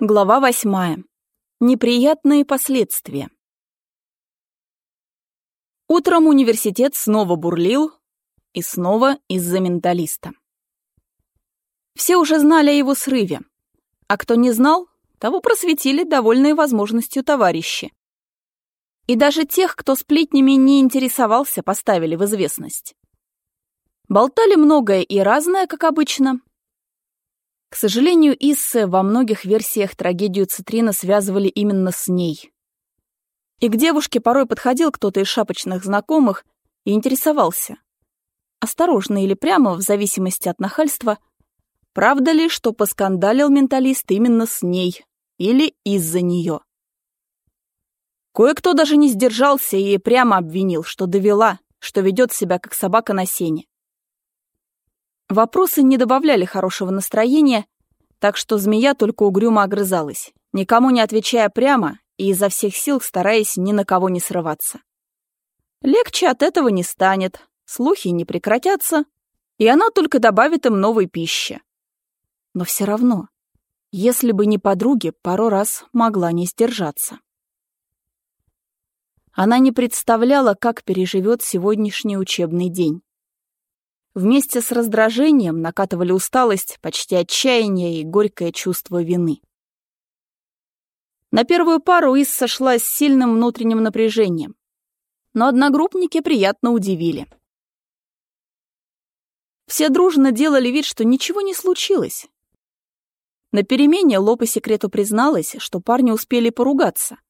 Глава восьмая. Неприятные последствия. Утром университет снова бурлил, и снова из-за менталиста. Все уже знали о его срыве, а кто не знал, того просветили довольные возможностью товарищи. И даже тех, кто сплетнями не интересовался, поставили в известность. Болтали многое и разное, как обычно, к сожалению, Иссе во многих версиях трагедию Цитрина связывали именно с ней. И к девушке порой подходил кто-то из шапочных знакомых и интересовался. Осторожно или прямо, в зависимости от нахальства, правда ли, что поскандалил менталист именно с ней или из-за нее. Кое-кто даже не сдержался и прямо обвинил, что довела, что ведет себя как собака на сене. Вопросы не добавляли хорошего настроения, так что змея только угрюмо огрызалась, никому не отвечая прямо и изо всех сил стараясь ни на кого не срываться. Легче от этого не станет, слухи не прекратятся, и она только добавит им новой пищи. Но все равно, если бы не подруги, пару раз могла не сдержаться. Она не представляла, как переживет сегодняшний учебный день. Вместе с раздражением накатывали усталость, почти отчаяние и горькое чувство вины. На первую пару Ис сошла с сильным внутренним напряжением. Но одногруппники приятно удивили. Все дружно делали вид, что ничего не случилось. На перемене Ло по секрету призналась, что парни успели поругаться.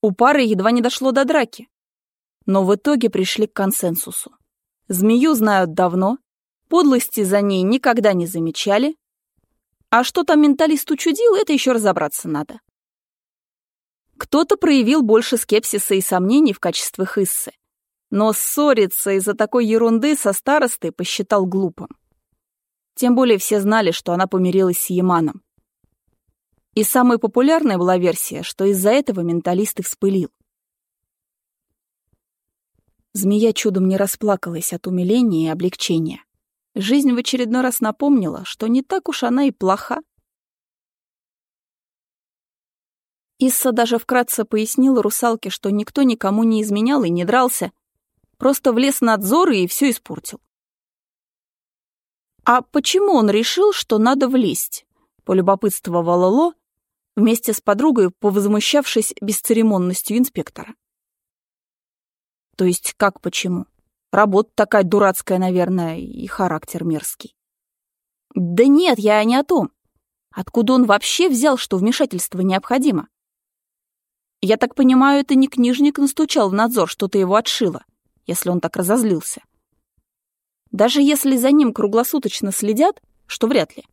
У пары едва не дошло до драки. Но в итоге пришли к консенсусу. Змею знают давно, подлости за ней никогда не замечали. А что там менталист учудил, это еще разобраться надо. Кто-то проявил больше скепсиса и сомнений в качестве Хиссы, но ссориться из-за такой ерунды со старостой посчитал глупым. Тем более все знали, что она помирилась с Яманом. И самой популярной была версия, что из-за этого менталист и вспылил. Змея чудом не расплакалась от умиления и облегчения. Жизнь в очередной раз напомнила, что не так уж она и плоха. Исса даже вкратце пояснила русалке, что никто никому не изменял и не дрался, просто влез надзор и все испортил. «А почему он решил, что надо влезть?» — полюбопытствовала Ло, вместе с подругой, повозмущавшись бесцеремонностью инспектора. То есть как почему? Работа такая дурацкая, наверное, и характер мерзкий. Да нет, я не о том. Откуда он вообще взял, что вмешательство необходимо? Я так понимаю, это не книжник настучал в надзор, что-то его отшило, если он так разозлился. Даже если за ним круглосуточно следят, что вряд ли.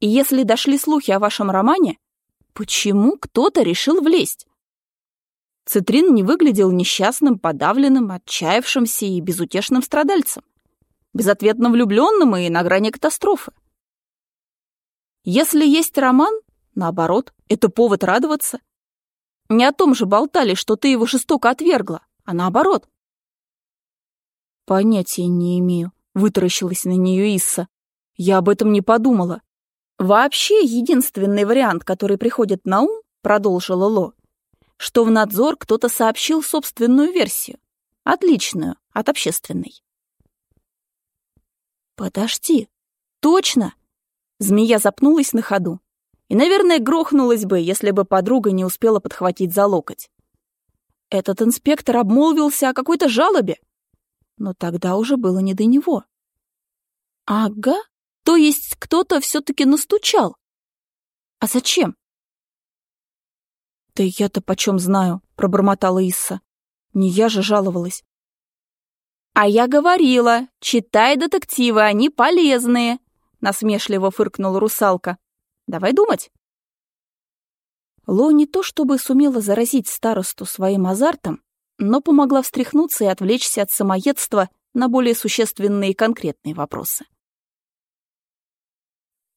И если дошли слухи о вашем романе, почему кто-то решил влезть? Цитрин не выглядел несчастным, подавленным, отчаявшимся и безутешным страдальцем, безответно влюбленным и на грани катастрофы. Если есть роман, наоборот, это повод радоваться. Не о том же болтали, что ты его жестоко отвергла, а наоборот. Понятия не имею, вытаращилась на нее Исса. Я об этом не подумала. Вообще, единственный вариант, который приходит на ум, продолжила Ло, что в надзор кто-то сообщил собственную версию, отличную от общественной. «Подожди, точно!» Змея запнулась на ходу и, наверное, грохнулась бы, если бы подруга не успела подхватить за локоть. Этот инспектор обмолвился о какой-то жалобе, но тогда уже было не до него. «Ага, то есть кто-то все-таки настучал. А зачем? «Да я-то почем знаю», — пробормотала Исса. «Не я же жаловалась». «А я говорила, читай детективы, они полезные», — насмешливо фыркнула русалка. «Давай думать». Ло не то чтобы сумела заразить старосту своим азартом, но помогла встряхнуться и отвлечься от самоедства на более существенные и конкретные вопросы.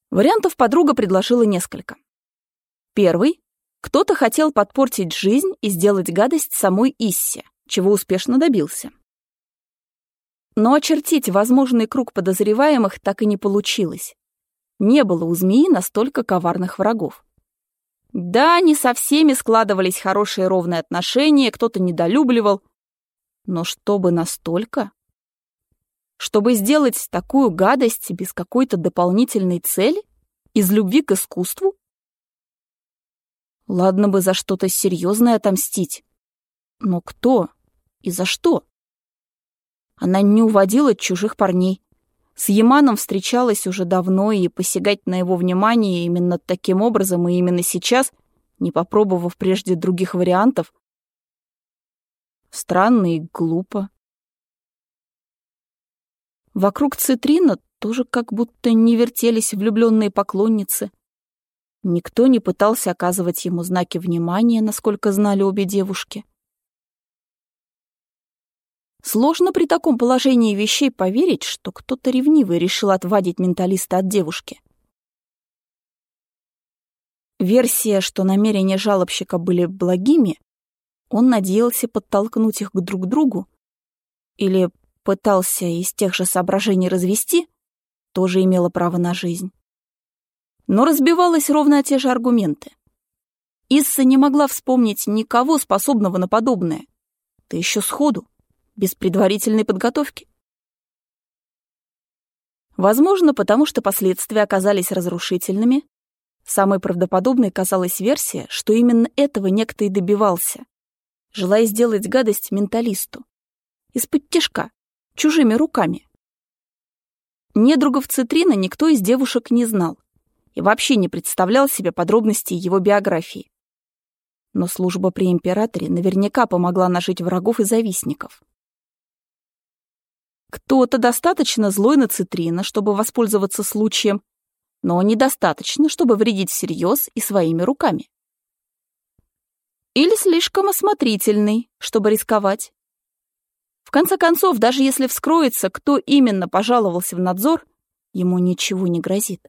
Вариантов подруга предложила несколько. Первый кто-то хотел подпортить жизнь и сделать гадость самой Иссе, чего успешно добился. Но очертить возможный круг подозреваемых так и не получилось. Не было у змеи настолько коварных врагов. Да, не со всеми складывались хорошие ровные отношения, кто-то недолюбливал. Но чтобы настолько? Чтобы сделать такую гадость без какой-то дополнительной цели? Из любви к искусству? Ладно бы за что-то серьезное отомстить. Но кто и за что? Она не уводила чужих парней. С Яманом встречалась уже давно, и посягать на его внимание именно таким образом и именно сейчас, не попробовав прежде других вариантов, странно и глупо. Вокруг Цитрина тоже как будто не вертелись влюбленные поклонницы. Никто не пытался оказывать ему знаки внимания, насколько знали обе девушки. Сложно при таком положении вещей поверить, что кто-то ревнивый решил отвадить менталиста от девушки. Версия, что намерения жалобщика были благими, он надеялся подтолкнуть их к друг другу или пытался из тех же соображений развести, тоже имела право на жизнь. Но разбивалась ровно о те же аргументы. Исса не могла вспомнить никого, способного на подобное. Да еще сходу без предварительной подготовки. Возможно, потому что последствия оказались разрушительными. Самой правдоподобной казалась версия, что именно этого некто и добивался, желая сделать гадость менталисту. Из-под тяжка, чужими руками. Недругов Цитрина никто из девушек не знал и вообще не представлял себе подробностей его биографии. Но служба при императоре наверняка помогла нажить врагов и завистников. Кто-то достаточно злой на Цитрина, чтобы воспользоваться случаем, но недостаточно, чтобы вредить всерьез и своими руками. Или слишком осмотрительный, чтобы рисковать. В конце концов, даже если вскроется, кто именно пожаловался в надзор, ему ничего не грозит.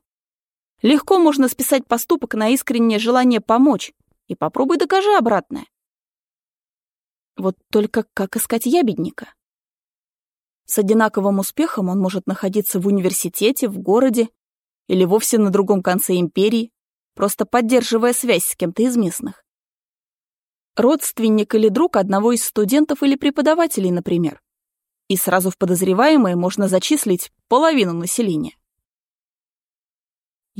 Легко можно списать поступок на искреннее желание помочь, и попробуй докажи обратное. Вот только как искать ябедника? С одинаковым успехом он может находиться в университете, в городе или вовсе на другом конце империи, просто поддерживая связь с кем-то из местных. Родственник или друг одного из студентов или преподавателей, например. И сразу в подозреваемые можно зачислить половину населения.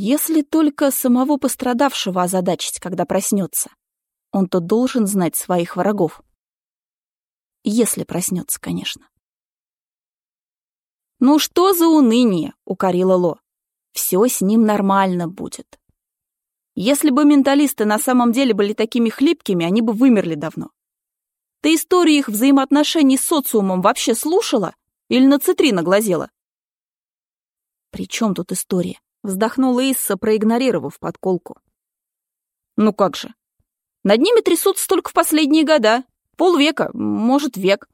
Если только самого пострадавшего озадачить, когда проснется, он-то должен знать своих врагов. Если проснется, конечно. «Ну что за уныние?» — укорила Ло. «Все с ним нормально будет». Если бы менталисты на самом деле были такими хлипкими, они бы вымерли давно. Ты истории их взаимоотношений с социумом вообще слушала? Или на цитрина глазела? «При чем тут история?» — вздохнула Исса, проигнорировав подколку. «Ну как же? Над ними трясутся только в последние года. Полвека, может, век.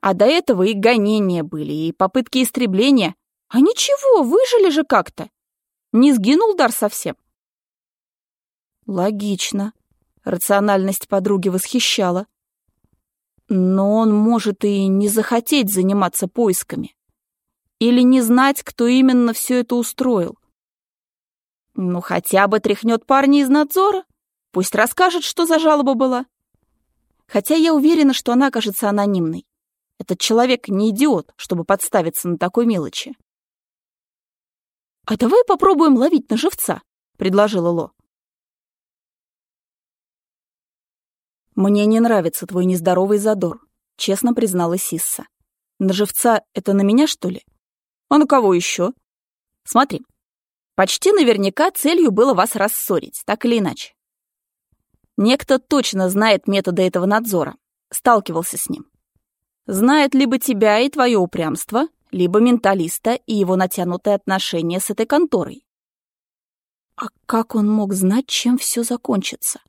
А до этого и гонения были, и попытки истребления. А ничего, выжили же как-то. Не сгинул дар совсем. Логично. Рациональность подруги восхищала. Но он может и не захотеть заниматься поисками. Или не знать, кто именно все это устроил. Ну, хотя бы тряхнет парня из надзора. Пусть расскажет, что за жалоба была. Хотя я уверена, что она окажется анонимной. Этот человек не идиот, чтобы подставиться на такой мелочи. «А давай попробуем ловить на живца», — предложила Ло. «Мне не нравится твой нездоровый задор», — честно призналась Сисса. «На живца это на меня, что ли? А на кого еще? Смотри, почти наверняка целью было вас рассорить, так или иначе. Некто точно знает методы этого надзора, сталкивался с ним. Знает либо тебя и твое упрямство, либо менталиста и его натянутые отношения с этой конторой. А как он мог знать, чем все закончится?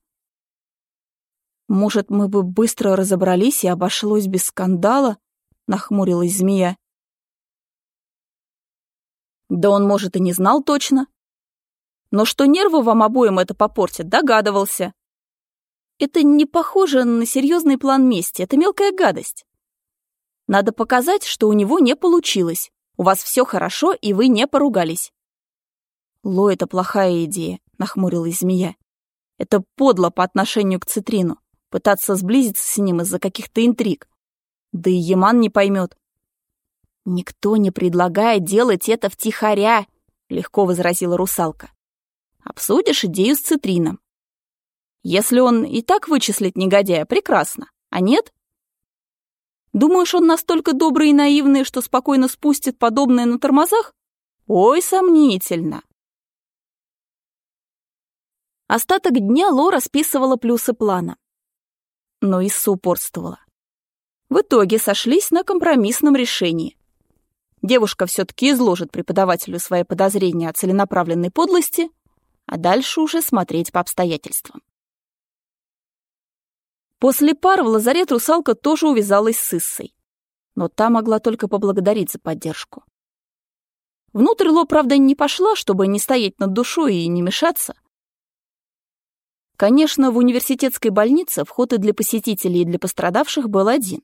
Может, мы бы быстро разобрались и обошлось без скандала? Нахмурилась змея. Да он, может, и не знал точно. Но что нервы вам обоим это попортит, догадывался. Это не похоже на серьезный план мести, это мелкая гадость. Надо показать, что у него не получилось. У вас все хорошо, и вы не поругались. Ло, это плохая идея, нахмурилась змея. Это подло по отношению к Цитрину, пытаться сблизиться с ним из-за каких-то интриг. Да и Яман не поймет. «Никто не предлагает делать это втихаря», — легко возразила русалка. «Обсудишь идею с Цитрином. Если он и так вычислит негодяя, прекрасно. А нет? Думаешь, он настолько добрый и наивный, что спокойно спустит подобное на тормозах? Ой, сомнительно. Остаток дня Лора списывала плюсы плана. Но Исса упорствовала. В итоге сошлись на компромиссном решении. Девушка все-таки изложит преподавателю свои подозрения о целенаправленной подлости, а дальше уже смотреть по обстоятельствам. После пар в лазарет русалка тоже увязалась с Иссой. Но та могла только поблагодарить за поддержку. Внутрь Ло, правда, не пошла, чтобы не стоять над душой и не мешаться. Конечно, в университетской больнице вход и для посетителей, и для пострадавших был один.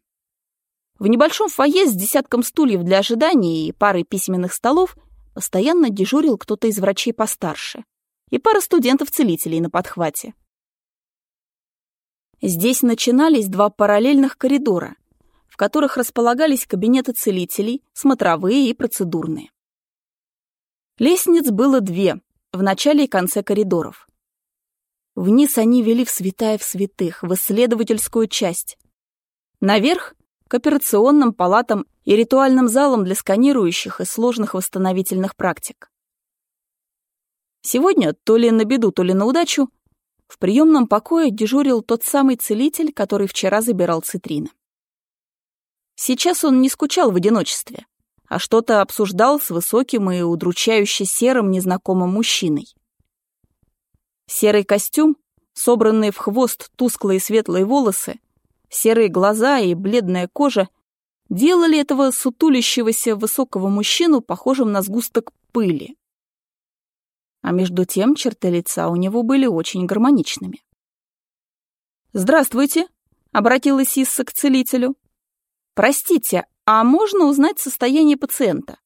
В небольшом фойе с десятком стульев для ожидания и парой письменных столов постоянно дежурил кто-то из врачей постарше и пара студентов-целителей на подхвате. Здесь начинались два параллельных коридора, в которых располагались кабинеты целителей, смотровые и процедурные. Лестниц было две, в начале и конце коридоров. Вниз они вели в святая в святых, в исследовательскую часть. Наверх — к операционным палатам и ритуальным залам для сканирующих и сложных восстановительных практик. Сегодня, то ли на беду, то ли на удачу, в приемном покое дежурил тот самый целитель, который вчера забирал цитрина. Сейчас он не скучал в одиночестве, а что-то обсуждал с высоким и удручающе серым незнакомым мужчиной. Серый костюм, собранные в хвост тусклые светлые волосы, серые глаза и бледная кожа делали этого сутулящегося высокого мужчину похожим на сгусток пыли а между тем черты лица у него были очень гармоничными. «Здравствуйте», — обратилась Исса к целителю. «Простите, а можно узнать состояние пациента?»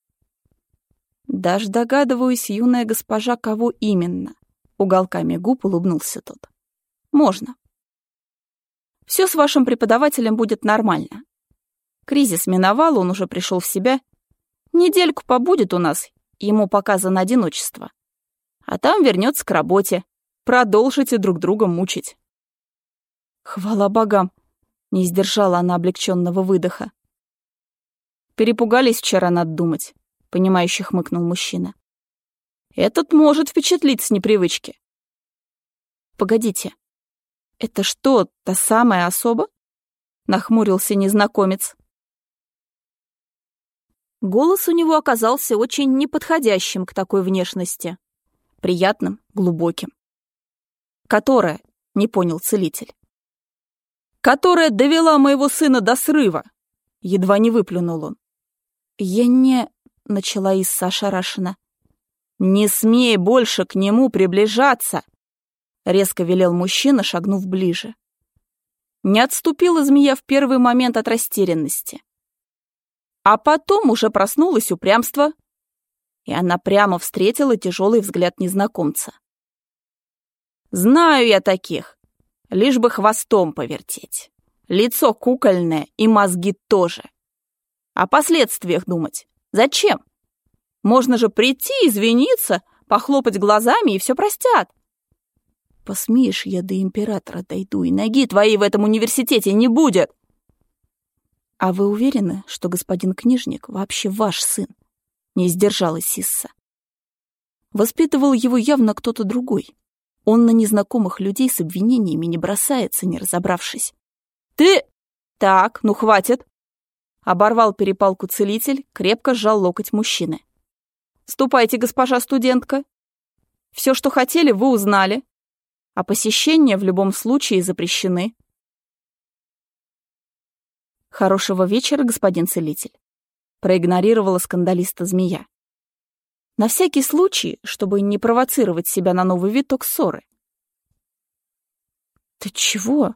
«Даже догадываюсь, юная госпожа, кого именно», — уголками губ улыбнулся тот. «Можно. Все с вашим преподавателем будет нормально. Кризис миновал, он уже пришел в себя. Недельку побудет у нас, ему показано одиночество а там вернется к работе. Продолжите друг друга мучить. Хвала богам, не сдержала она облегченного выдоха. Перепугались вчера, надо думать, понимающе хмыкнул мужчина. Этот может впечатлить с непривычки. Погодите, это что, та самая особа? Нахмурился незнакомец. Голос у него оказался очень неподходящим к такой внешности приятным, глубоким. «Которая?» — не понял целитель. «Которая довела моего сына до срыва!» — едва не выплюнул он. «Я не...» — начала Исса ошарашена. «Не смей больше к нему приближаться!» — резко велел мужчина, шагнув ближе. Не отступила змея в первый момент от растерянности. А потом уже проснулось упрямство, и она прямо встретила тяжелый взгляд незнакомца. «Знаю я таких. Лишь бы хвостом повертеть. Лицо кукольное и мозги тоже. О последствиях думать. Зачем? Можно же прийти, извиниться, похлопать глазами и все простят. Посмеешь, я до императора дойду, и ноги твоей в этом университете не будет. А вы уверены, что господин книжник вообще ваш сын? Не сдержалась Сисса. Воспитывал его явно кто-то другой. Он на незнакомых людей с обвинениями не бросается, не разобравшись. «Ты...» «Так, ну хватит!» Оборвал перепалку целитель, крепко сжал локоть мужчины. «Ступайте, госпожа студентка. Все, что хотели, вы узнали. А посещения в любом случае запрещены». «Хорошего вечера, господин целитель» проигнорировала скандалиста змея. На всякий случай, чтобы не провоцировать себя на новый виток ссоры. «Ты чего?»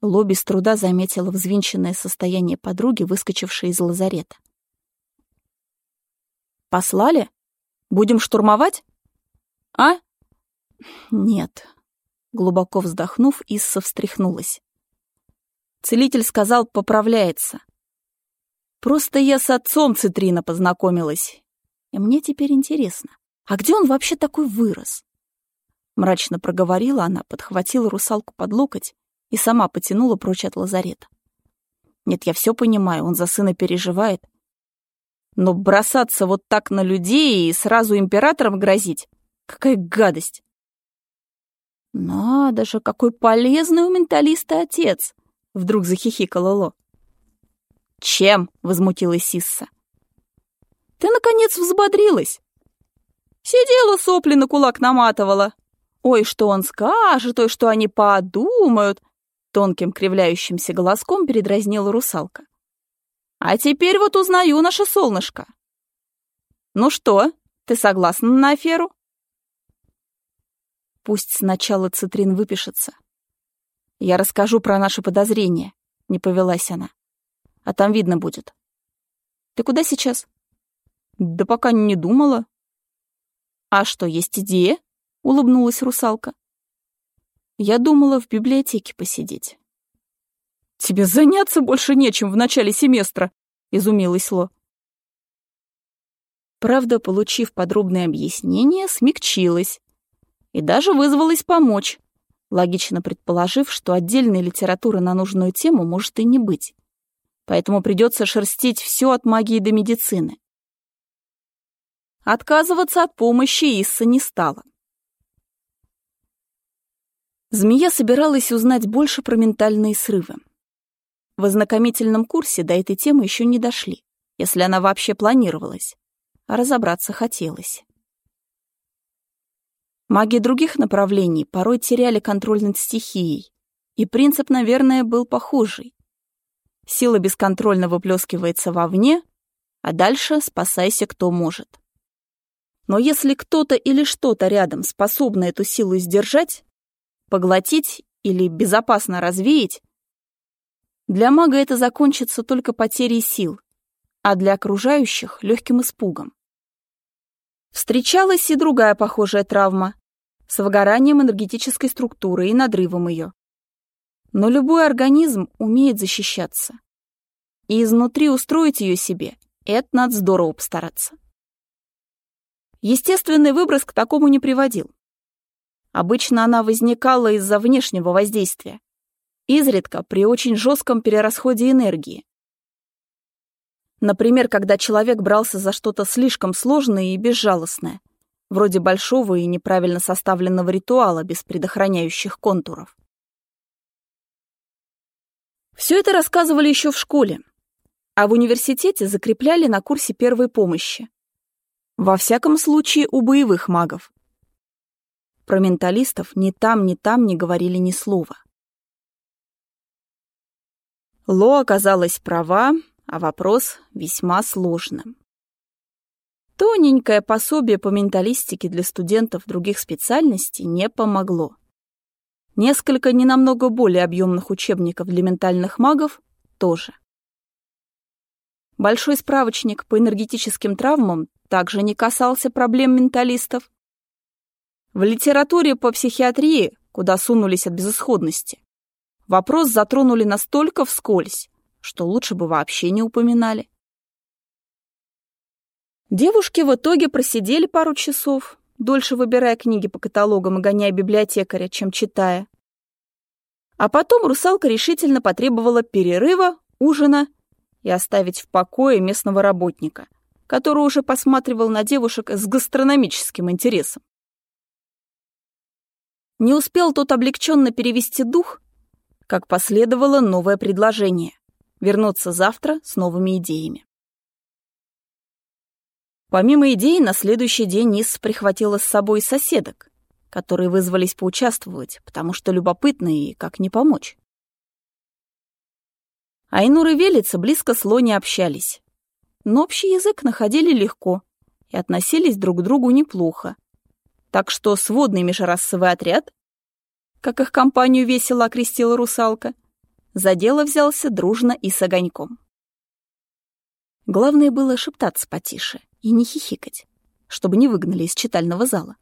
Лоби с труда заметила взвинченное состояние подруги, выскочившей из лазарета. «Послали? Будем штурмовать?» «А?» «Нет. Глубоко вздохнув, Исса встряхнулась. Целитель сказал, поправляется. Просто я с отцом Цитрина познакомилась. И мне теперь интересно, а где он вообще такой вырос? Мрачно проговорила она, подхватила русалку под локоть и сама потянула прочь от лазарета. Нет, я все понимаю, он за сына переживает. Но бросаться вот так на людей и сразу императором грозить — какая гадость! Надо же, какой полезный у менталиста отец! Вдруг захихикала Ло. «Чем?» — возмутилась Сисса. «Ты, наконец, взбодрилась!» Сидела сопли на кулак наматывала. Ой, что он скажет, ой, что они подумают. Тонким кривляющимся голоском передразнила русалка. А теперь вот узнаю наше солнышко. Ну что, ты согласна на аферу? Пусть сначала Цитрин выпишется. Я расскажу про наши подозрения, не повелась она. А там видно будет. Ты куда сейчас? Да пока не думала. А что, есть идея? Улыбнулась русалка. Я думала в библиотеке посидеть. Тебе заняться больше нечем в начале семестра, изумилась Ло. Правда, получив подробное объяснение, смягчилась и даже вызвалась помочь, логично предположив, что отдельной литературы на нужную тему может и не быть. Поэтому придется шерстить все от магии до медицины. Отказываться от помощи Исса не стала. Змея собиралась узнать больше про ментальные срывы. В ознакомительном курсе до этой темы еще не дошли, если она вообще планировалась, а разобраться хотелось. Маги других направлений порой теряли контроль над стихией, и принцип, наверное, был похожий. Сила бесконтрольно выплескивается вовне, а дальше спасайся кто может. Но если кто-то или что-то рядом способно эту силу сдержать, поглотить или безопасно развеять, для мага это закончится только потерей сил, а для окружающих — легким испугом. Встречалась и другая похожая травма с выгоранием энергетической структуры и надрывом ее. Но любой организм умеет защищаться. И изнутри устроить ее себе — это надо здорово постараться. Естественный выброс к такому не приводил. Обычно она возникала из-за внешнего воздействия, изредка при очень жестком перерасходе энергии. Например, когда человек брался за что-то слишком сложное и безжалостное, вроде большого и неправильно составленного ритуала без предохраняющих контуров. Все это рассказывали еще в школе, а в университете закрепляли на курсе первой помощи. Во всяком случае, у боевых магов. Про менталистов ни там, ни там не говорили ни слова. Ло оказалась права, а вопрос весьма сложным. Тоненькое пособие по менталистике для студентов других специальностей не помогло. Несколько не намного более объемных учебников для ментальных магов тоже. Большой справочник по энергетическим травмам также не касался проблем менталистов. В литературе по психиатрии, куда сунулись от безысходности, вопрос затронули настолько вскользь, что лучше бы вообще не упоминали. Девушки в итоге просидели пару часов, дольше выбирая книги по каталогам и гоняя библиотекаря, чем читая. А потом русалка решительно потребовала перерыва, ужина и оставить в покое местного работника, который уже посматривал на девушек с гастрономическим интересом. Не успел тот облегченно перевести дух, как последовало новое предложение — вернуться завтра с новыми идеями. Помимо идей, на следующий день Ис прихватила с собой соседок, которые вызвались поучаствовать, потому что любопытно и как не помочь. Айнур и Велица близко с Лони общались, но общий язык находили легко и относились друг к другу неплохо. Так что сводный межрасовый отряд, как их компанию весело окрестила русалка, за дело взялся дружно и с огоньком. Главное было шептаться потише, и не хихикать, чтобы не выгнали из читального зала.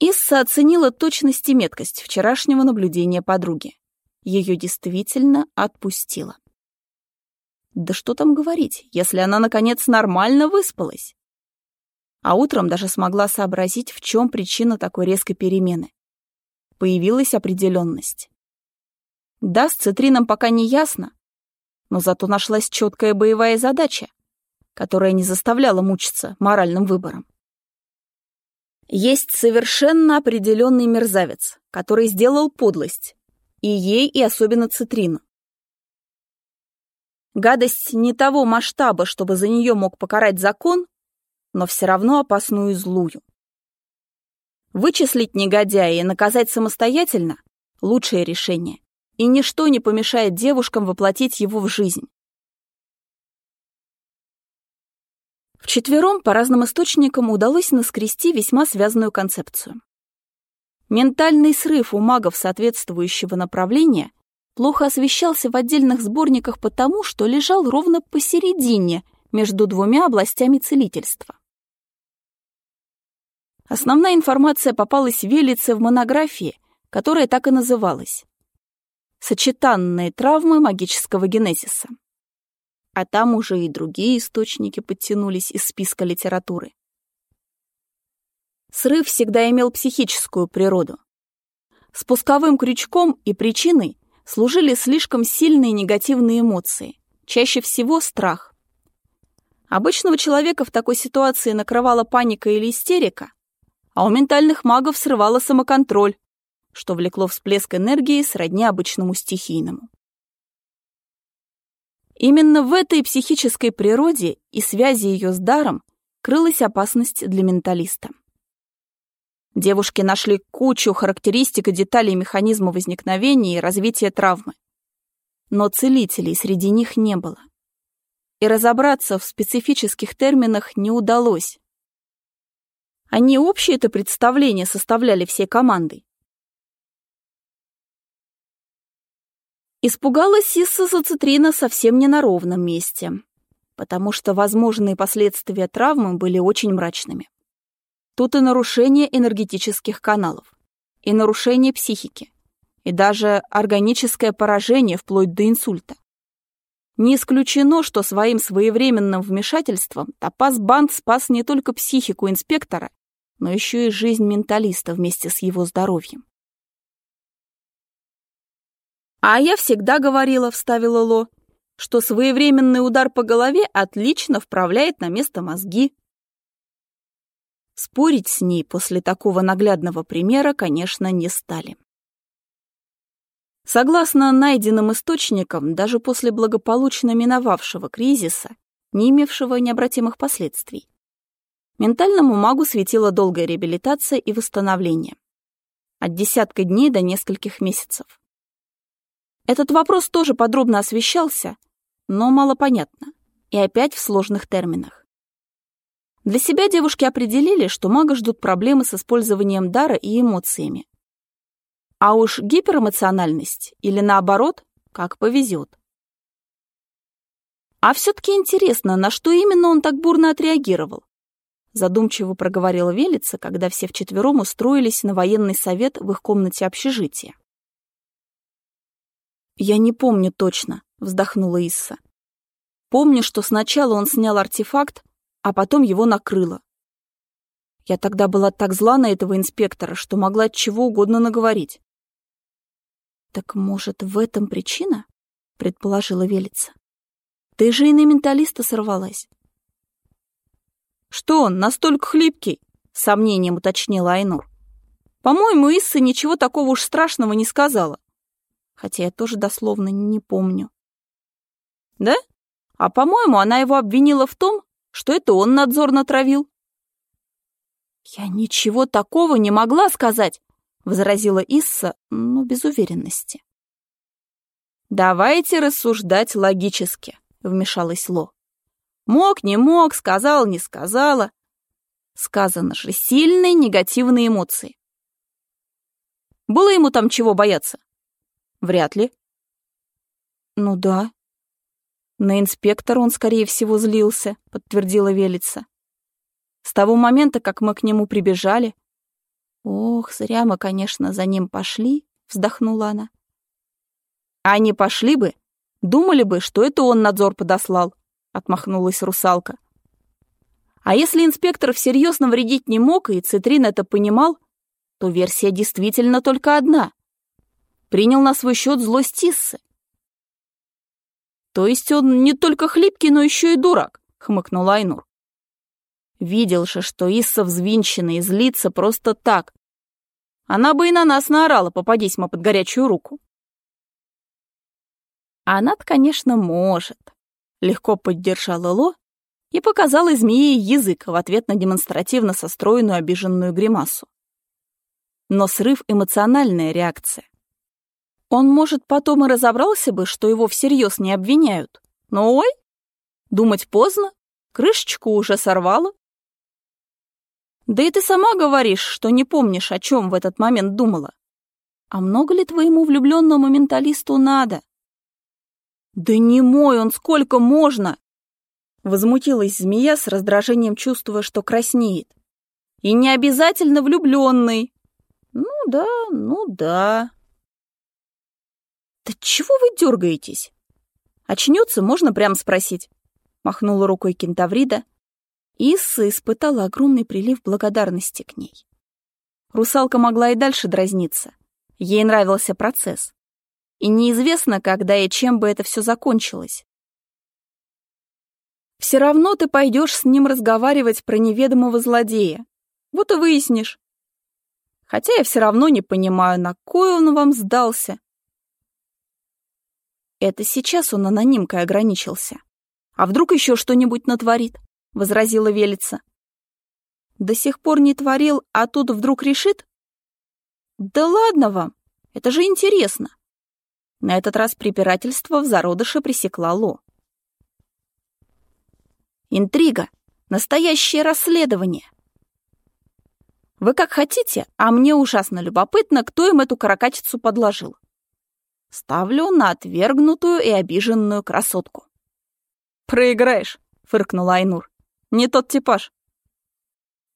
Исса оценила точность и меткость вчерашнего наблюдения подруги. Ее действительно отпустило. Да что там говорить, если она, наконец, нормально выспалась? А утром даже смогла сообразить, в чем причина такой резкой перемены. Появилась определенность. Да, с цитрином пока не ясно, но зато нашлась четкая боевая задача, которая не заставляла мучиться моральным выбором. Есть совершенно определенный мерзавец, который сделал подлость. И ей, и особенно Цитрину. Гадость не того масштаба, чтобы за нее мог покарать закон, но все равно опасную и злую. Вычислить негодяя и наказать самостоятельно – лучшее решение, и ничто не помешает девушкам воплотить его в жизнь. Вчетвером по разным источникам удалось наскрести весьма связанную концепцию. Ментальный срыв у магов соответствующего направления плохо освещался в отдельных сборниках потому, что лежал ровно посередине между двумя областями целительства. Основная информация попалась Велице в монографии, которая так и называлась «Сочетанные травмы магического генезиса» а там уже и другие источники подтянулись из списка литературы. Срыв всегда имел психическую природу. Спусковым крючком и причиной служили слишком сильные негативные эмоции, чаще всего страх. Обычного человека в такой ситуации накрывала паника или истерика, а у ментальных магов срывала самоконтроль, что влекло всплеск энергии сродни обычному стихийному. Именно в этой психической природе и связи ее с даром крылась опасность для менталиста. Девушки нашли кучу характеристик и деталей механизма возникновения и развития травмы. Но целителей среди них не было. И разобраться в специфических терминах не удалось. Они общее это представление составляли всей командой. Испугалась Исса Зацитрина совсем не на ровном месте, потому что возможные последствия травмы были очень мрачными. Тут и нарушение энергетических каналов, и нарушение психики, и даже органическое поражение вплоть до инсульта. Не исключено, что своим своевременным вмешательством Топаз Банд спас не только психику инспектора, но еще и жизнь менталиста вместе с его здоровьем. «А я всегда говорила», — вставила Ло, «что своевременный удар по голове отлично вправляет на место мозги». Спорить с ней после такого наглядного примера, конечно, не стали. Согласно найденным источникам, даже после благополучно миновавшего кризиса, не имевшего необратимых последствий, ментальному магу светила долгая реабилитация и восстановление. От десятка дней до нескольких месяцев. Этот вопрос тоже подробно освещался, но мало понятно, и опять в сложных терминах. Для себя девушки определили, что мага ждут проблемы с использованием дара и эмоциями. А уж гиперэмоциональность или наоборот, как повезет. А все-таки интересно, на что именно он так бурно отреагировал? Задумчиво проговорила Велица, когда все вчетвером устроились на военный совет в их комнате общежития. «Я не помню точно», — вздохнула Исса. «Помню, что сначала он снял артефакт, а потом его накрыло. Я тогда была так зла на этого инспектора, что могла чего угодно наговорить». «Так, может, в этом причина?» — предположила Велица. «Ты же и на менталиста сорвалась». «Что он, настолько хлипкий?» — сомнением уточнила Айнур. «По-моему, Исса ничего такого уж страшного не сказала хотя я тоже дословно не помню. Да? А по-моему, она его обвинила в том, что это он надзор натравил. Я ничего такого не могла сказать, возразила Исса, но без уверенности. Давайте рассуждать логически, вмешалась Ло. Мог, не мог, сказал, не сказала. Сказано же, сильные негативные эмоции. Было ему там чего бояться? Вряд ли. Ну да. На инспектора он, скорее всего, злился, подтвердила Велица. С того момента, как мы к нему прибежали. «Ох, зря мы, конечно, за ним пошли», — вздохнула она. «А не пошли бы, думали бы, что это он надзор подослал», — отмахнулась русалка. «А если инспектор всерьез навредить не мог, и Цитрин это понимал, то версия действительно только одна. Принял на свой счет злость Тиссы. То есть он не только хлипкий, но еще и дурак, хмыкнул Айнур. Видел же, что Исса взвинчена и злится просто так. Она бы и на нас наорала, попадись мы под горячую руку. Она-то, конечно, может. Легко поддержала Ло и показала змее язык в ответ на демонстративно состроенную обиженную гримасу но срыв — эмоциональная реакция. Он, может, потом и разобрался бы, что его всерьез не обвиняют. Но ой, думать поздно, крышечку уже сорвало. Да и ты сама говоришь, что не помнишь, о чем в этот момент думала. А много ли твоему влюбленному менталисту надо? Да не мой он, сколько можно? Возмутилась змея с раздражением, чувствуя, что краснеет. И не обязательно влюбленный. Ну да, ну да. Да чего вы дергаетесь? Очнется, можно прямо спросить. Махнула рукой кентаврида. Исса испытала огромный прилив благодарности к ней. Русалка могла и дальше дразниться. Ей нравился процесс. И неизвестно, когда и чем бы это все закончилось. Все равно ты пойдешь с ним разговаривать про неведомого злодея. Вот и выяснишь, Хотя я все равно не понимаю, на кой он вам сдался. Это сейчас он анонимкой ограничился. А вдруг еще что-нибудь натворит? Возразила Велица. До сих пор не творил, а тут вдруг решит? Да ладно вам, это же интересно. На этот раз препирательство в зародыше пресекла Ло. Интрига, настоящее расследование. Вы как хотите, а мне ужасно любопытно, кто им эту каракатицу подложил. Ставлю на отвергнутую и обиженную красотку. «Проиграешь», — фыркнул Айнур. «Не тот типаж».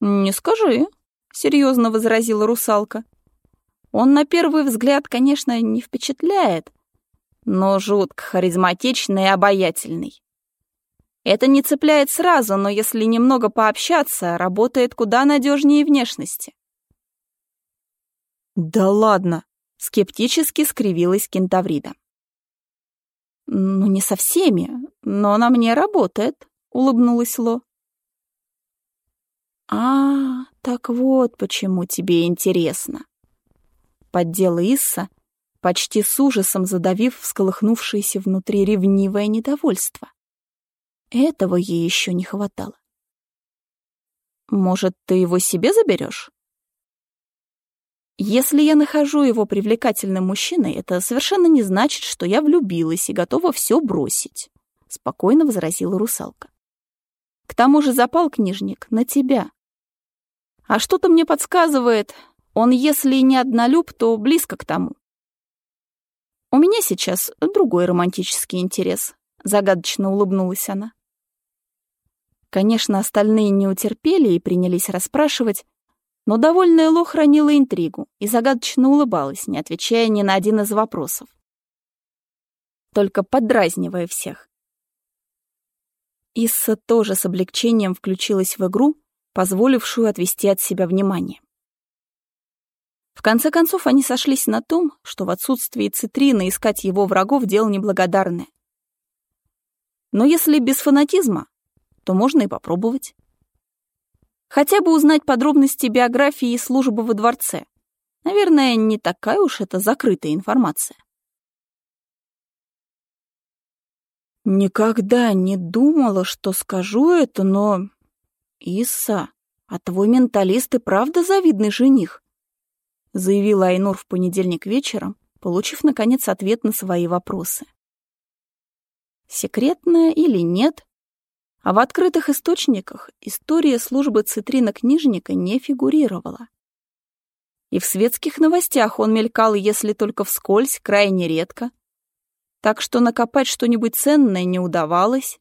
«Не скажи», — серьезно возразила русалка. «Он на первый взгляд, конечно, не впечатляет, но жутко харизматичный и обаятельный. Это не цепляет сразу, но если немного пообщаться, работает куда надежнее внешности. «Да ладно!» — скептически скривилась кентаврида. «Ну, не со всеми, но на мне работает», — улыбнулась Ло. «А, так вот почему тебе интересно», — поддела Исса, почти с ужасом задавив всколыхнувшееся внутри ревнивое недовольство. Этого ей еще не хватало. Может, ты его себе заберешь? Если я нахожу его привлекательным мужчиной, это совершенно не значит, что я влюбилась и готова все бросить, спокойно возразила русалка. К тому же запал книжник на тебя. А что-то мне подсказывает, он, если не однолюб, то близко к тому. У меня сейчас другой романтический интерес, загадочно улыбнулась она. Конечно, остальные не утерпели и принялись расспрашивать, но довольная Ло хранила интригу и загадочно улыбалась, не отвечая ни на один из вопросов. Только подразнивая всех. Исса тоже с облегчением включилась в игру, позволившую отвести от себя внимание. В конце концов, они сошлись на том, что в отсутствии Цитрина искать его врагов — дело неблагодарное. Но если без фанатизма, то можно и попробовать. Хотя бы узнать подробности биографии и службы во дворце. Наверное, не такая уж это закрытая информация. Никогда не думала, что скажу это, но... Иса, а твой менталист и правда завидный жених, заявила Айнур в понедельник вечером, получив, наконец, ответ на свои вопросы. Секретная или нет, а в открытых источниках история службы цитрина-книжника не фигурировала. И в светских новостях он мелькал, если только вскользь, крайне редко. Так что накопать что-нибудь ценное не удавалось.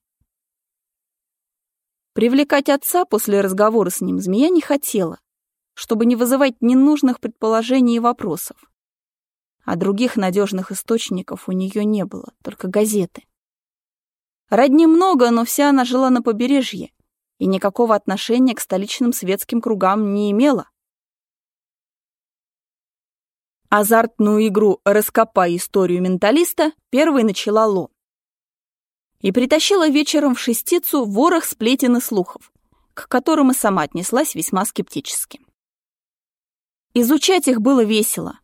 Привлекать отца после разговора с ним змея не хотела. чтобы не вызывать ненужных предположений и вопросов. А других надежных источников у нее не было, только газеты. Родни много, но вся она жила на побережье и никакого отношения к столичным светским кругам не имела. Азартную игру «Раскопай историю менталиста» первой начала Ло. И притащила вечером в шестицу ворох сплетен и слухов, к которым и сама отнеслась весьма скептически. Изучать их было весело,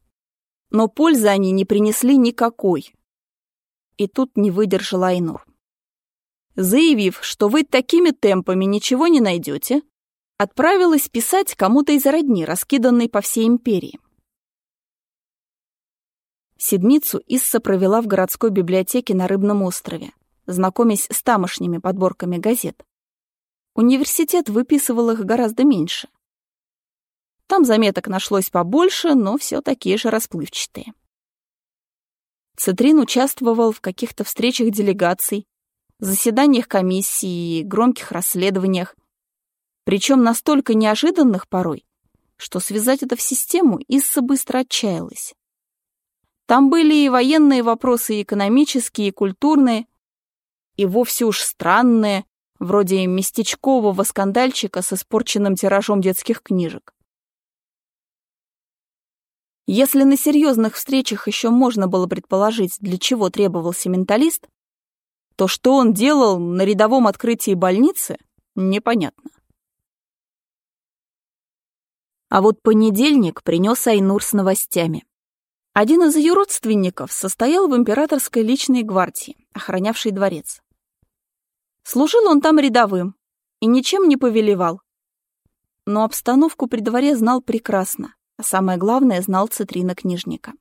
но пользы они не принесли никакой. И тут не выдержала Айнур. Заявив, что вы такими темпами ничего не найдете, отправилась писать кому-то из родни, раскиданной по всей империи. Седмицу Исса провела в городской библиотеке на Рыбном острове, знакомясь с тамошними подборками газет. Университет выписывал их гораздо меньше — там заметок нашлось побольше, но все такие же расплывчатые. Цитрин участвовал в каких-то встречах делегаций, заседаниях комиссии громких расследованиях, причем настолько неожиданных порой, что связать это в систему Исса быстро отчаялась. Там были и военные вопросы, и экономические, и культурные, и вовсе уж странные, вроде местечкового скандальчика с испорченным тиражом детских книжек. Если на серьезных встречах еще можно было предположить, для чего требовался менталист, то что он делал на рядовом открытии больницы, непонятно. А вот понедельник принес Айнур с новостями. Один из ее родственников состоял в императорской личной гвардии, охранявшей дворец. Служил он там рядовым и ничем не повелевал. Но обстановку при дворе знал прекрасно а самое главное, знал цитрина книжника.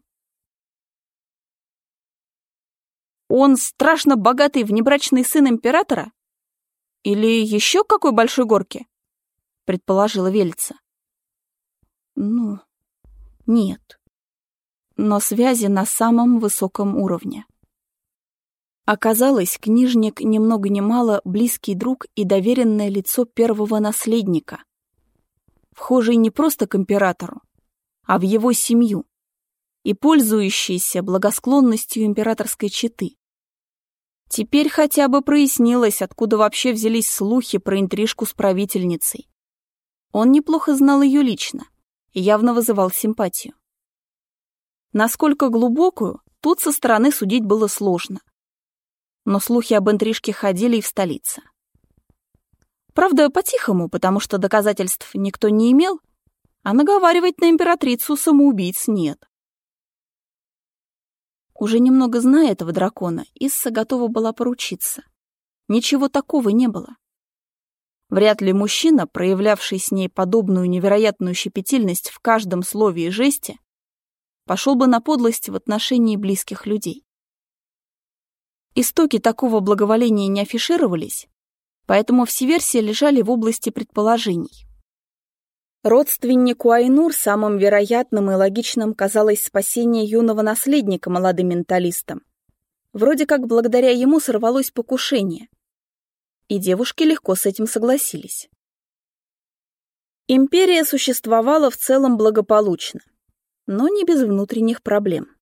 Он страшно богатый внебрачный сын императора? Или еще какой большой горки? Предположила Велица. Ну, нет. Но связи на самом высоком уровне. Оказалось, книжник ни много ни мало близкий друг и доверенное лицо первого наследника, вхожий не просто к императору, а в его семью и пользующийся благосклонностью императорской четы. Теперь хотя бы прояснилось, откуда вообще взялись слухи про интрижку с правительницей. Он неплохо знал ее лично и явно вызывал симпатию. Насколько глубокую, тут со стороны судить было сложно. Но слухи об интрижке ходили и в столице. Правда, по-тихому, потому что доказательств никто не имел, а наговаривать на императрицу самоубийц нет. Уже немного зная этого дракона, Исса готова была поручиться. Ничего такого не было. Вряд ли мужчина, проявлявший с ней подобную невероятную щепетильность в каждом слове и жесте, пошел бы на подлость в отношении близких людей. Истоки такого благоволения не афишировались, поэтому все версии лежали в области предположений. Родственнику Айнур самым вероятным и логичным казалось спасение юного наследника молодым менталистам. Вроде как благодаря ему сорвалось покушение. И девушки легко с этим согласились. Империя существовала в целом благополучно, но не без внутренних проблем.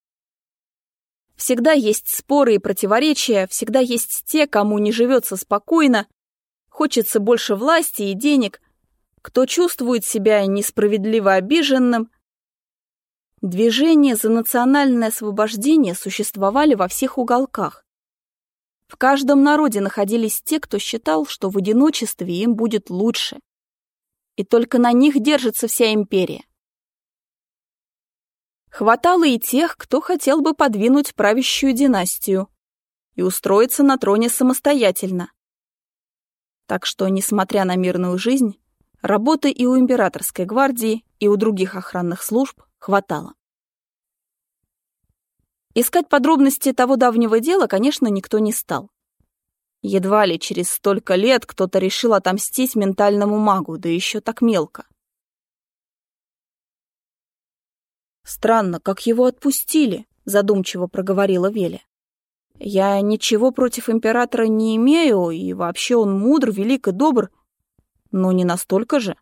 Всегда есть споры и противоречия, всегда есть те, кому не живется спокойно, хочется больше власти и денег – кто чувствует себя несправедливо обиженным. Движения за национальное освобождение существовали во всех уголках. В каждом народе находились те, кто считал, что в одиночестве им будет лучше. И только на них держится вся империя. Хватало и тех, кто хотел бы подвинуть правящую династию и устроиться на троне самостоятельно. Так что, несмотря на мирную жизнь, Работы и у императорской гвардии, и у других охранных служб хватало. Искать подробности того давнего дела, конечно, никто не стал. Едва ли через столько лет кто-то решил отомстить ментальному магу, да еще так мелко. «Странно, как его отпустили», — задумчиво проговорила Веля. «Я ничего против императора не имею, и вообще он мудр, велик и добр, но не настолько же.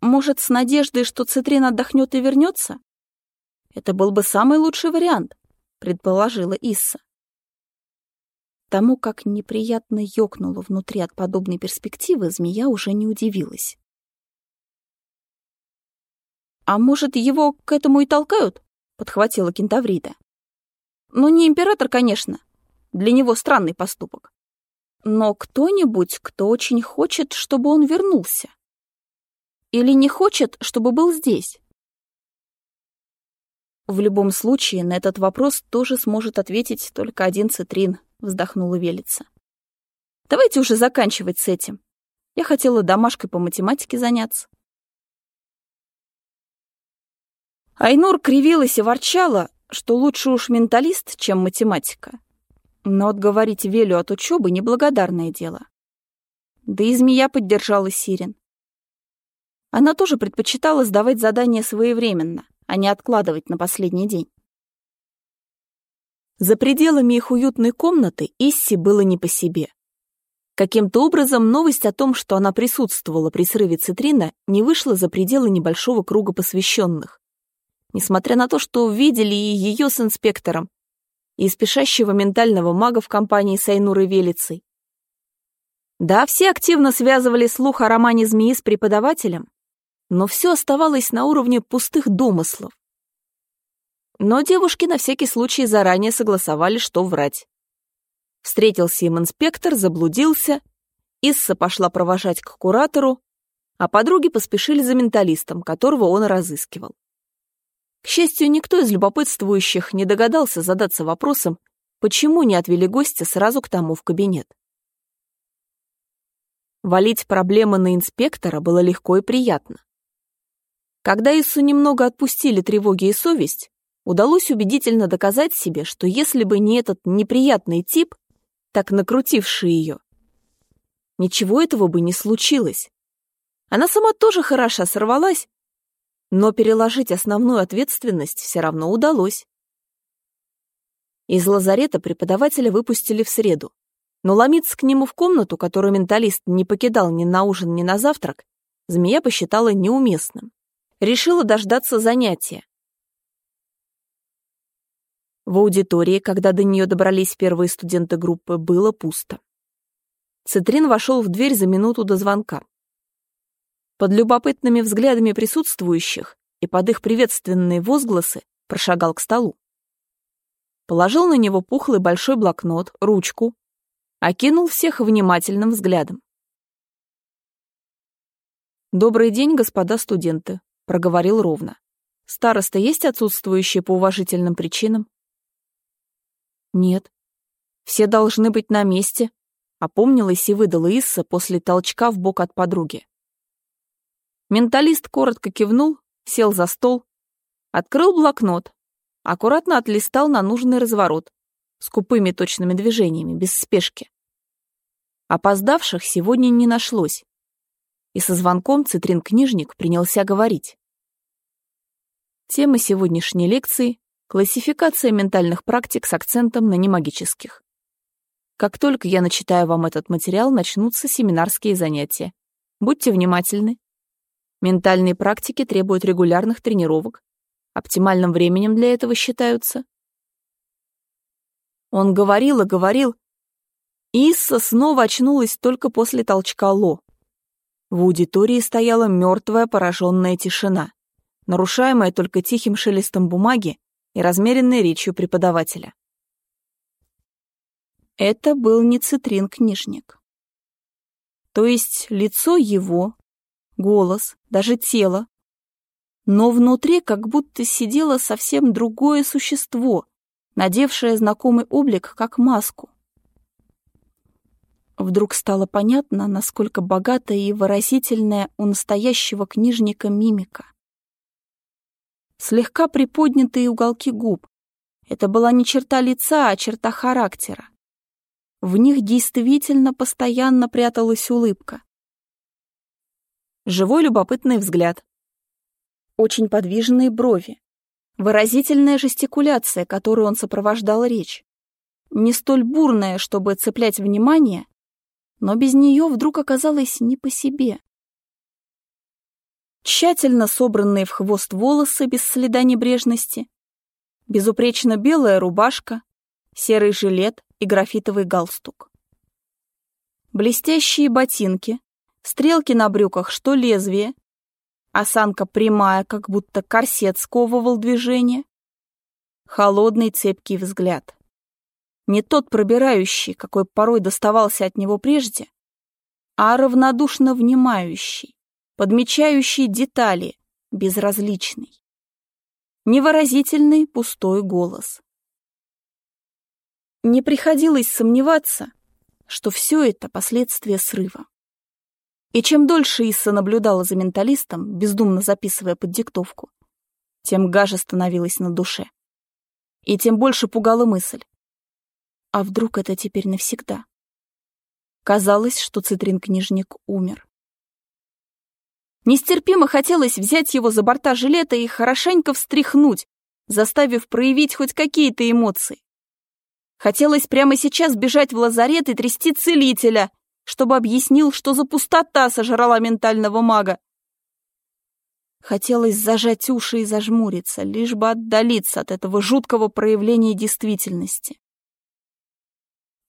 Может, с надеждой, что Цитрин отдохнет и вернется? Это был бы самый лучший вариант, предположила Исса. Тому, как неприятно ёкнуло внутри от подобной перспективы, змея уже не удивилась. «А может, его к этому и толкают?» — подхватила кентаврида. «Ну, не император, конечно. Для него странный поступок. Но кто-нибудь, кто очень хочет, чтобы он вернулся. Или не хочет, чтобы был здесь. В любом случае, на этот вопрос тоже сможет ответить только один цитрин, вздохнула Велица. Давайте уже заканчивать с этим. Я хотела домашкой по математике заняться. Айнур кривилась и ворчала, что лучше уж менталист, чем математика. Но отговорить Велю от учебы — неблагодарное дело. Да и змея поддержала Сирен. Она тоже предпочитала сдавать задания своевременно, а не откладывать на последний день. За пределами их уютной комнаты Исси было не по себе. Каким-то образом новость о том, что она присутствовала при срыве цитрина, не вышла за пределы небольшого круга посвященных. Несмотря на то, что видели и ее с инспектором, и спешащего ментального мага в компании с Айнурой Велицей. Да, все активно связывали слух о романе змеи с преподавателем, но все оставалось на уровне пустых домыслов. Но девушки на всякий случай заранее согласовали, что врать. Встретился им инспектор, заблудился, Исса пошла провожать к куратору, а подруги поспешили за менталистом, которого он разыскивал. К счастью, никто из любопытствующих не догадался задаться вопросом, почему не отвели гостя сразу к тому в кабинет. Валить проблемы на инспектора было легко и приятно. Когда Иссу немного отпустили тревоги и совесть, удалось убедительно доказать себе, что если бы не этот неприятный тип, так накрутивший ее, ничего этого бы не случилось. Она сама тоже хороша сорвалась, но переложить основную ответственность все равно удалось. Из лазарета преподавателя выпустили в среду, но ломиться к нему в комнату, которую менталист не покидал ни на ужин, ни на завтрак, змея посчитала неуместным решила дождаться занятия. В аудитории, когда до нее добрались первые студенты группы, было пусто. Цитрин вошел в дверь за минуту до звонка. Под любопытными взглядами присутствующих и под их приветственные возгласы прошагал к столу. Положил на него пухлый большой блокнот, ручку, окинул всех внимательным взглядом. «Добрый день, господа студенты проговорил ровно. Староста есть отсутствующие по уважительным причинам? Нет. Все должны быть на месте, опомнилась и выдала Исса после толчка в бок от подруги. Менталист коротко кивнул, сел за стол, открыл блокнот, аккуратно отлистал на нужный разворот, с купыми точными движениями, без спешки. Опоздавших сегодня не нашлось, и со звонком Цитрин-книжник принялся говорить. Тема сегодняшней лекции — классификация ментальных практик с акцентом на немагических. Как только я начитаю вам этот материал, начнутся семинарские занятия. Будьте внимательны. Ментальные практики требуют регулярных тренировок. Оптимальным временем для этого считаются. Он говорил и говорил. Исса снова очнулась только после толчка Ло. В аудитории стояла мертвая пораженная тишина, нарушаемая только тихим шелестом бумаги и размеренной речью преподавателя. Это был не цитрин-книжник. То есть лицо его, голос, даже тело, но внутри как будто сидело совсем другое существо, надевшее знакомый облик как маску. Вдруг стало понятно, насколько богатая и выразительная у настоящего книжника мимика. Слегка приподнятые уголки губ. Это была не черта лица, а черта характера. В них действительно постоянно пряталась улыбка. Живой любопытный взгляд. Очень подвижные брови. Выразительная жестикуляция, которую он сопровождал речь. Не столь бурная, чтобы цеплять внимание, но без нее вдруг оказалось не по себе. тщательно собранные в хвост волосы без следа небрежности, безупречно белая рубашка, серый жилет и графитовый галстук. Блестящие ботинки, стрелки на брюках, что лезвие, осанка прямая, как будто корсет сковывал движение, холодный цепкий взгляд. Не тот пробирающий, какой порой доставался от него прежде, а равнодушно внимающий, подмечающий детали, безразличный. Невыразительный пустой голос. Не приходилось сомневаться, что все это последствия срыва. И чем дольше Исса наблюдала за менталистом, бездумно записывая под диктовку, тем гаже становилась на душе. И тем больше пугала мысль. А вдруг это теперь навсегда? Казалось, что цитрин-книжник умер. Нестерпимо хотелось взять его за борта жилета и хорошенько встряхнуть, заставив проявить хоть какие-то эмоции. Хотелось прямо сейчас бежать в лазарет и трясти целителя, чтобы объяснил, что за пустота сожрала ментального мага. Хотелось зажать уши и зажмуриться, лишь бы отдалиться от этого жуткого проявления действительности.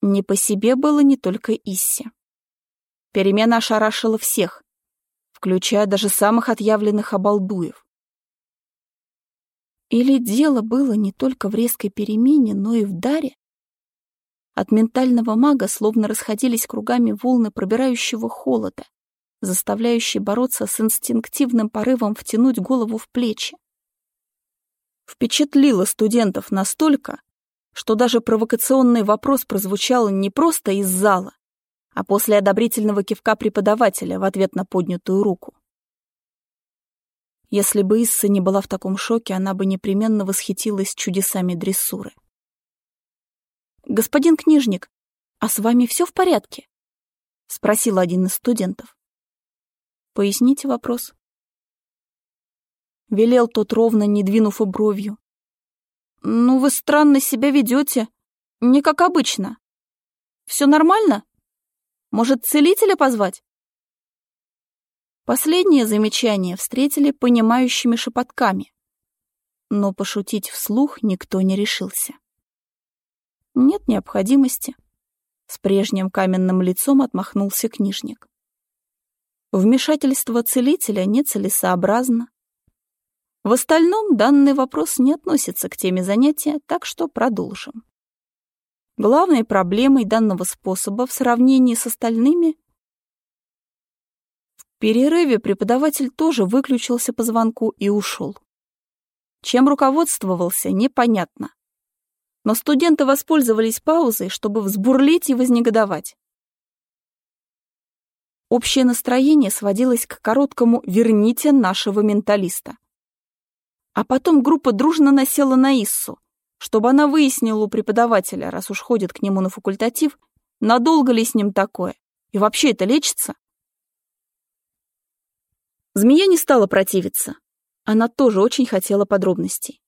Не по себе было не только Исси. Перемена ошарашила всех, включая даже самых отъявленных обалдуев. Или дело было не только в резкой перемене, но и в даре? От ментального мага словно расходились кругами волны пробирающего холода, заставляющие бороться с инстинктивным порывом втянуть голову в плечи. Впечатлило студентов настолько, что даже провокационный вопрос прозвучал не просто из зала, а после одобрительного кивка преподавателя в ответ на поднятую руку. Если бы Исса не была в таком шоке, она бы непременно восхитилась чудесами дрессуры. «Господин книжник, а с вами все в порядке?» — спросил один из студентов. «Поясните вопрос». Велел тот ровно, не двинув и бровью. «Ну, вы странно себя ведете. Не как обычно. Все нормально? Может, целителя позвать?» Последнее замечание встретили понимающими шепотками, но пошутить вслух никто не решился. «Нет необходимости», — с прежним каменным лицом отмахнулся книжник. «Вмешательство целителя нецелесообразно. В остальном данный вопрос не относится к теме занятия, так что продолжим. Главной проблемой данного способа в сравнении с остальными в перерыве преподаватель тоже выключился по звонку и ушел. Чем руководствовался, непонятно. Но студенты воспользовались паузой, чтобы взбурлить и вознегодовать. Общее настроение сводилось к короткому «верните нашего менталиста». А потом группа дружно насела на Иссу, чтобы она выяснила у преподавателя, раз уж ходит к нему на факультатив, надолго ли с ним такое, и вообще это лечится. Змея не стала противиться. Она тоже очень хотела подробностей.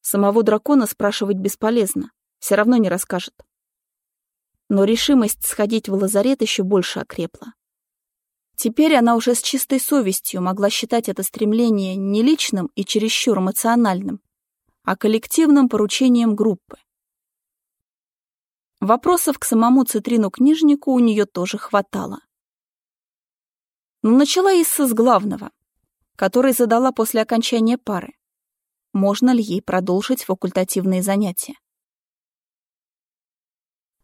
Самого дракона спрашивать бесполезно, все равно не расскажет. Но решимость сходить в лазарет еще больше окрепла. Теперь она уже с чистой совестью могла считать это стремление не личным и чересчур эмоциональным, а коллективным поручением группы. Вопросов к самому Цитрину-книжнику у нее тоже хватало. Но начала Исса с главного, который задала после окончания пары. Можно ли ей продолжить факультативные занятия?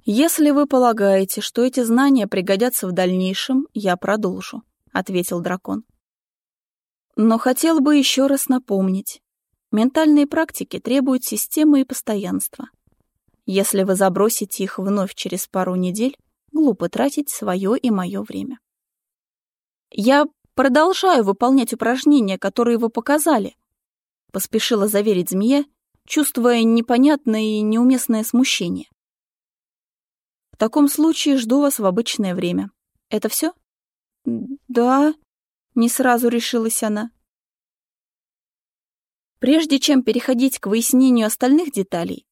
«Если вы полагаете, что эти знания пригодятся в дальнейшем, я продолжу», — ответил дракон. «Но хотел бы еще раз напомнить. Ментальные практики требуют системы и постоянства. Если вы забросите их вновь через пару недель, глупо тратить свое и мое время. Я продолжаю выполнять упражнения, которые вы показали, поспешила заверить змея, чувствуя непонятное и неуместное смущение. В таком случае жду вас в обычное время. Это все? Да, не сразу решилась она. Прежде чем переходить к выяснению остальных деталей,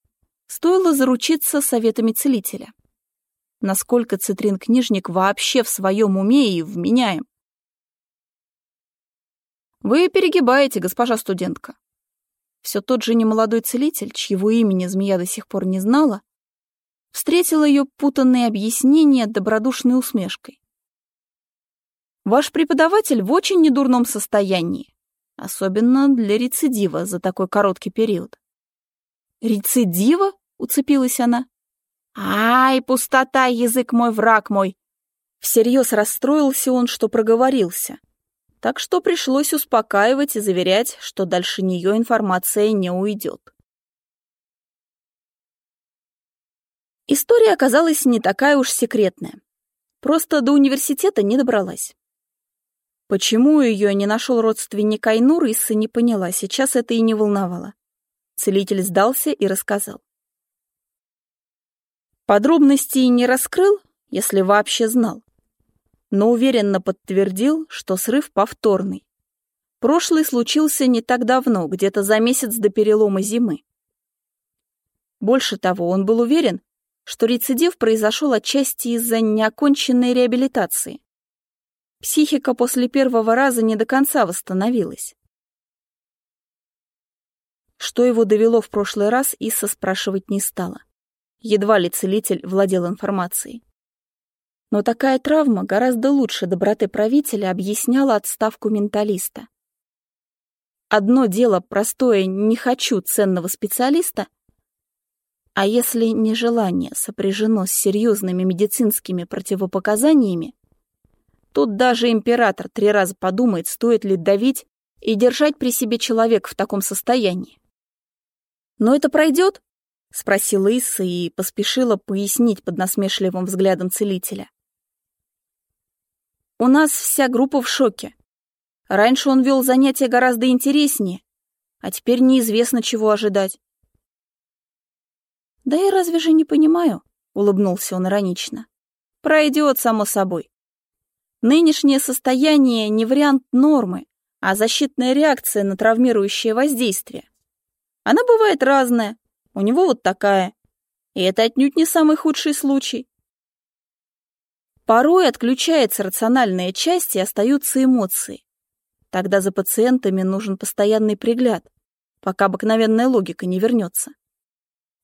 стоило заручиться советами целителя. Насколько Цитрин-книжник вообще в своем уме и вменяем? Вы перегибаете, госпожа студентка. Все тот же немолодой целитель, чьего имени змея до сих пор не знала, встретил ее путанные объяснения добродушной усмешкой. Ваш преподаватель в очень недурном состоянии, особенно для рецидива за такой короткий период. Рецидива? Уцепилась она. Ай, пустота, язык мой, враг мой. Всерьез расстроился он, что проговорился. Так что пришлось успокаивать и заверять, что дальше нее информация не уйдет. История оказалась не такая уж секретная. Просто до университета не добралась. Почему ее не нашел родственник Айнур, Исса не поняла, сейчас это и не волновало. Целитель сдался и рассказал. Подробностей не раскрыл, если вообще знал, но уверенно подтвердил, что срыв повторный. Прошлый случился не так давно, где-то за месяц до перелома зимы. Больше того, он был уверен, что рецидив произошел отчасти из-за неоконченной реабилитации. Психика после первого раза не до конца восстановилась. Что его довело в прошлый раз, Исса спрашивать не стала. Едва ли целитель владел информацией. Но такая травма гораздо лучше доброты правителя объясняла отставку менталиста. Одно дело простое «не хочу ценного специалиста», а если нежелание сопряжено с серьезными медицинскими противопоказаниями, тут даже император три раза подумает, стоит ли давить и держать при себе человека в таком состоянии. Но это пройдет, — спросила Исса и поспешила пояснить под насмешливым взглядом целителя. «У нас вся группа в шоке. Раньше он вел занятия гораздо интереснее, а теперь неизвестно, чего ожидать». «Да я разве же не понимаю?» — улыбнулся он иронично. «Пройдет, само собой. Нынешнее состояние не вариант нормы, а защитная реакция на травмирующее воздействие. Она бывает разная, у него вот такая. И это отнюдь не самый худший случай. Порой отключается рациональная часть и остаются эмоции. Тогда за пациентами нужен постоянный пригляд, пока обыкновенная логика не вернется.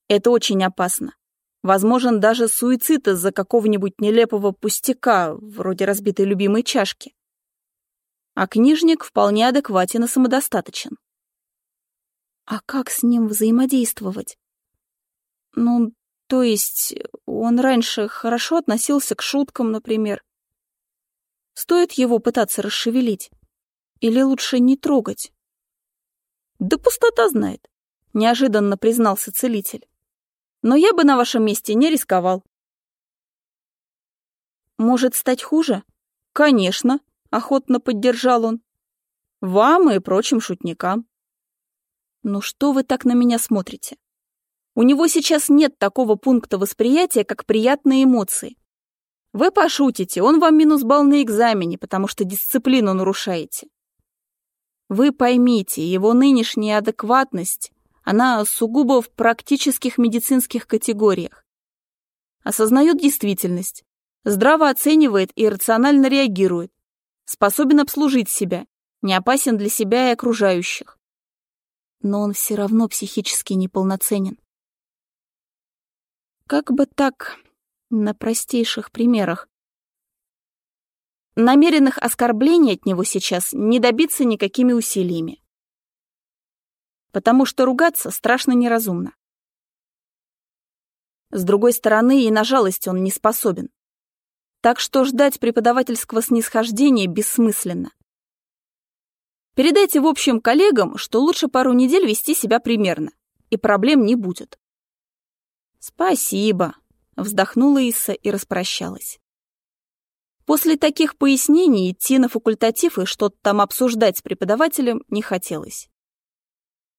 Это очень опасно. Возможен даже суицид из-за какого-нибудь нелепого пустяка, вроде разбитой любимой чашки. А книжник вполне адекватен и самодостаточен. А как с ним взаимодействовать? Ну, то есть, он раньше хорошо относился к шуткам, например. Стоит его пытаться расшевелить? Или лучше не трогать? Да пустота знает, неожиданно признался целитель. Но я бы на вашем месте не рисковал. Может стать хуже? Конечно, охотно поддержал он. Вам и прочим шутникам. «Ну что вы так на меня смотрите? У него сейчас нет такого пункта восприятия, как приятные эмоции. Вы пошутите, он вам минус балл на экзамене, потому что дисциплину нарушаете. Вы поймите, его нынешняя адекватность, она сугубо в практических медицинских категориях. Осознает действительность, здраво оценивает и рационально реагирует, способен обслужить себя, не опасен для себя и окружающих но он все равно психически неполноценен. Как бы так, на простейших примерах. Намеренных оскорблений от него сейчас не добиться никакими усилиями. Потому что ругаться страшно неразумно. С другой стороны, и на жалость он не способен. Так что ждать преподавательского снисхождения бессмысленно. Передайте в общем коллегам, что лучше пару недель вести себя примерно, и проблем не будет. Спасибо, вздохнула Исса и распрощалась. После таких пояснений идти на факультатив и что-то там обсуждать с преподавателем не хотелось.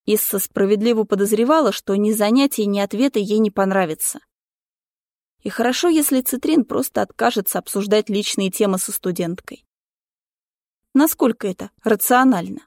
Исса справедливо подозревала, что ни занятия, ни ответы ей не понравятся. И хорошо, если Цитрин просто откажется обсуждать личные темы со студенткой. Насколько это рационально?